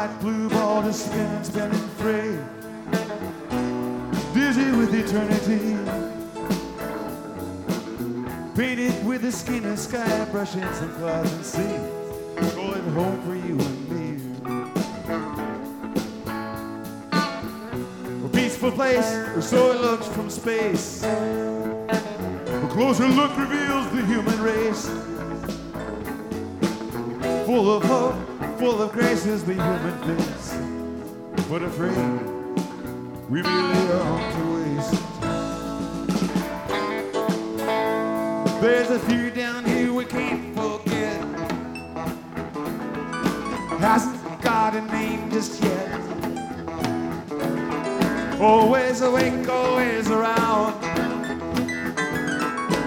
Bright blue ball just spinning, spinning free. Dizzy with eternity. Painted with the skin of sky, brushing some clouds and sea. Going home for you and me. A peaceful place, or so it looks from space. A closer look reveals the human race. Full of hope, full of grace is the human face. But afraid, we really are to waste. There's a fear down here we can't forget. Hasn't got a name just yet. Always awake, always around.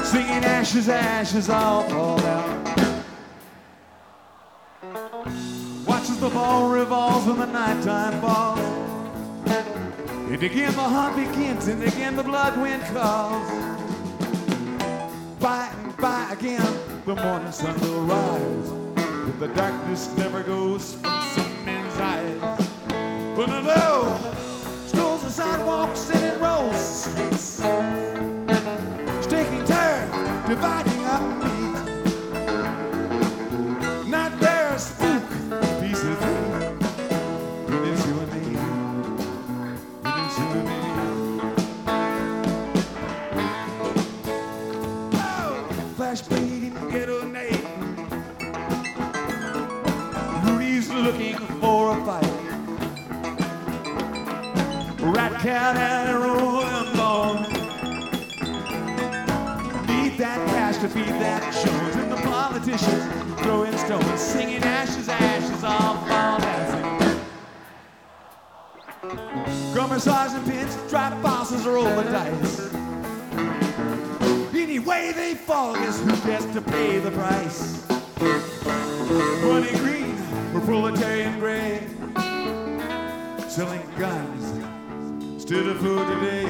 Singing ashes, ashes, all fall out. Ball revolves when the nighttime falls. And again the heart begins, and again the blood wind calls. By and by again, the morning sun will rise. But the darkness never goes from some men's eyes. But the know, strolls the sidewalks and it rolls streets. Taking turn, dividing looking for a fight. Rat cat and a rolling ball. Need that cash to feed that shows. And the politicians throwing stones, singing ashes, ashes, all fall dancing. Drummers, sergeant pins, drop bosses, roll the dice. Any way they fall, guess who gets to pay the price? Money green proletarian gray, selling guns instead of food today.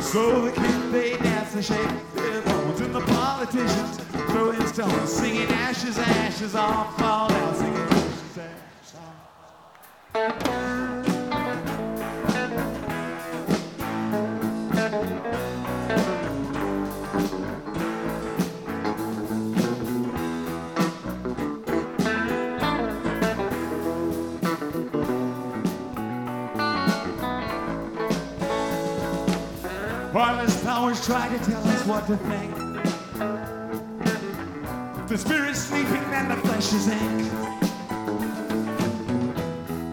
So the kids they dance and shake their bones, and the politicians throwing stones, singing ashes, ashes, all fall down, singing try to tell us what to think. The spirit's sleeping and the flesh is ink.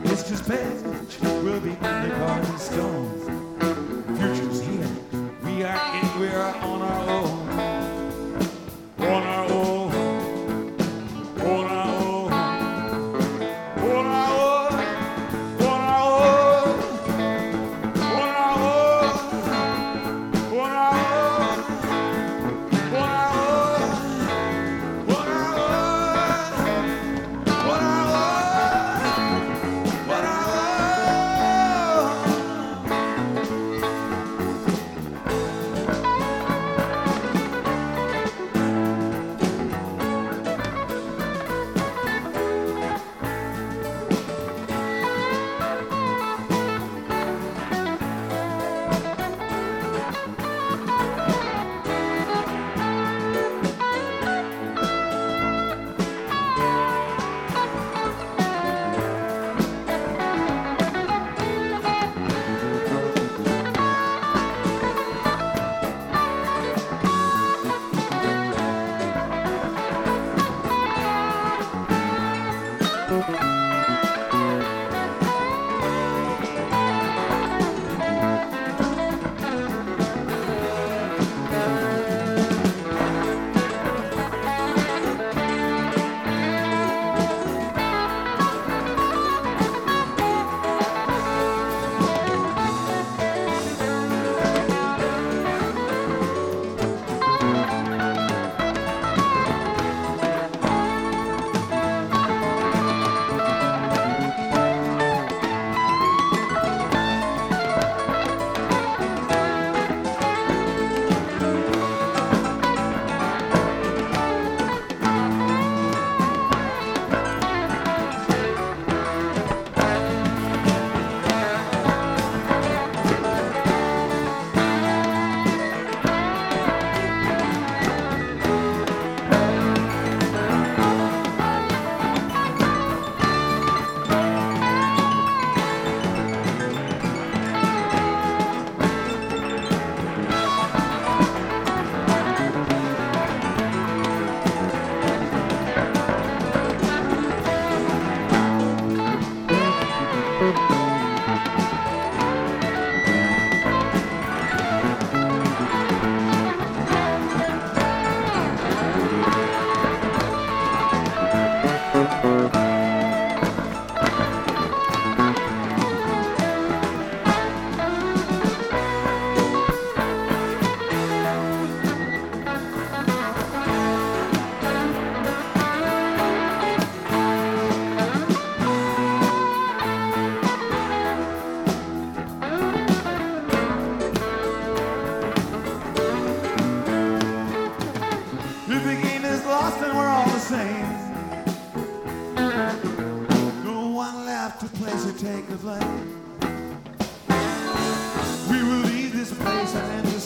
It's just past, we'll be the garden stone.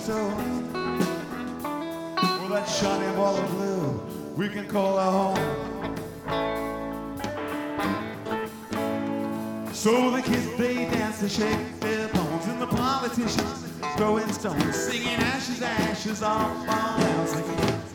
Story. For that shining ball of blue we can call our home. So the kids they dance and shake their bones, and the politicians throwing stones, singing ashes, ashes all fall down,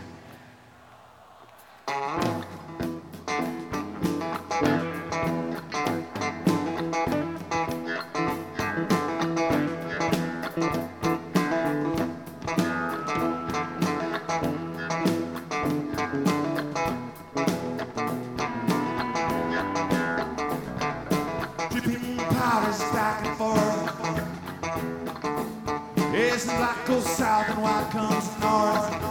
Like goes south and white comes north.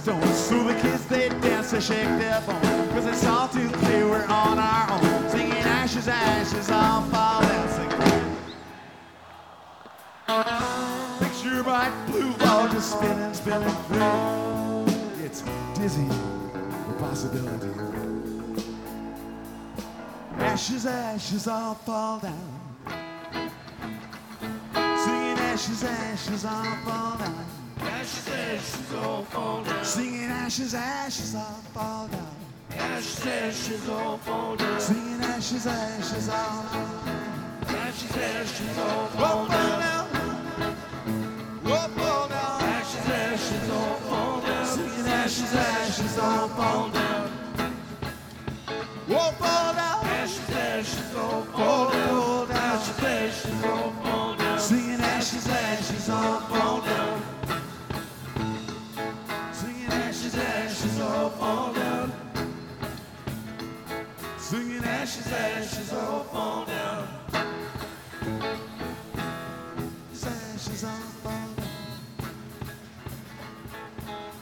Stones. So the kids they dance and shake their bones. Cause it's all too clear we're on our own. Singing ashes, ashes, all fall down. Picture bright blue ball just spinning, spinning through. It's dizzy with possibility. Ashes, ashes, all fall down. Singing ashes, ashes, all fall down. Ashes, ashes, all fall down. Singing ashes, ashes, all fall down. Ashes, ashes, all fall down. Singing ashes, ashes, all fall down. Ashes, ashes, all fall down.